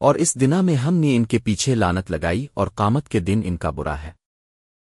اور اس دنا میں ہم نے ان کے پیچھے لانت لگائی اور قامت کے دن ان کا برا ہے۔